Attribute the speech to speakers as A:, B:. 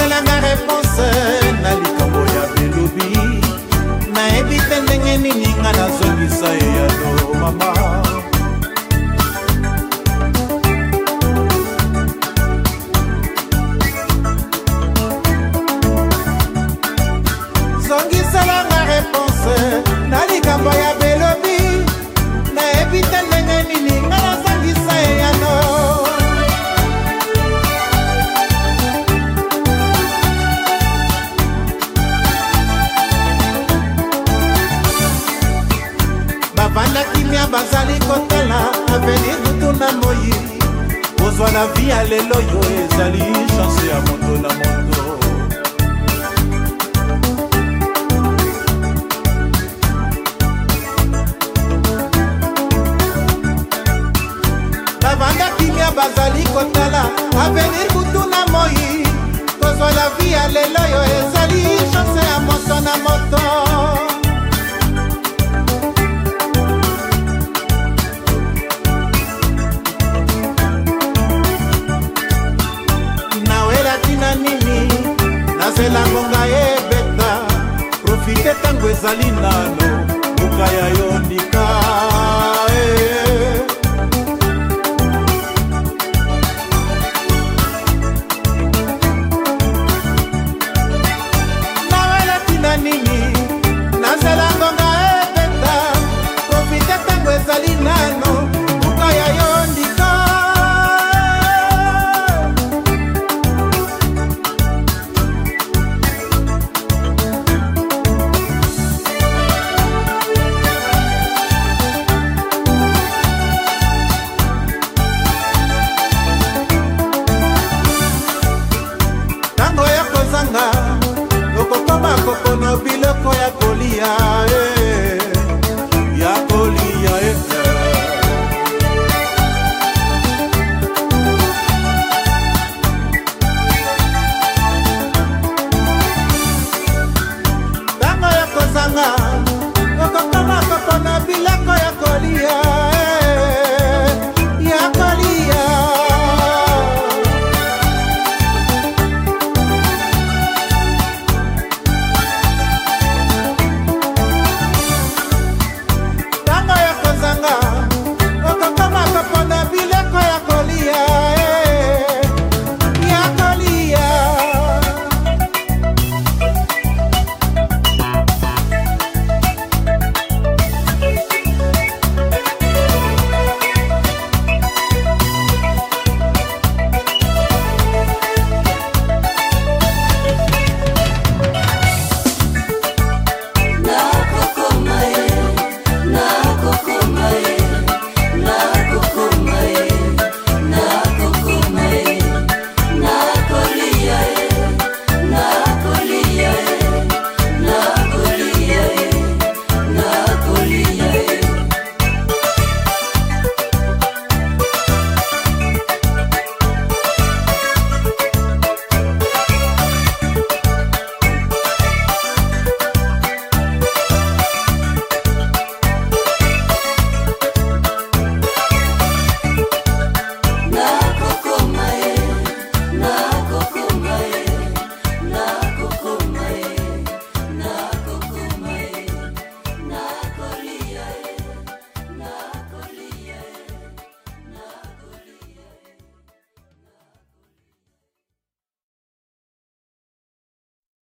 A: osalanga reponse na likambo ya belobi nayebi te ndenge nini nga nazongisa eyano mama kozwa na vi ya lelo oyo ezali chanse ya moto na moto bavanda kimia bazali kotala avenir kutu na moi kozwa na vi ya lelo oyo eza mingi na nzela ngonga epeta profite ntango ezali nano buka ya yo ndika ntango ya kozanga yeah.